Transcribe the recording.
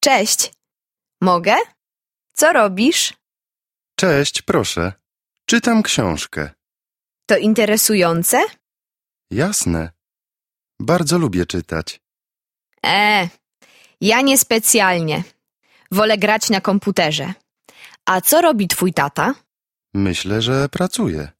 Cześć. Mogę? Co robisz? Cześć, proszę. Czytam książkę. To interesujące? Jasne. Bardzo lubię czytać. E, ja niespecjalnie. Wolę grać na komputerze. A co robi twój tata? Myślę, że pracuje.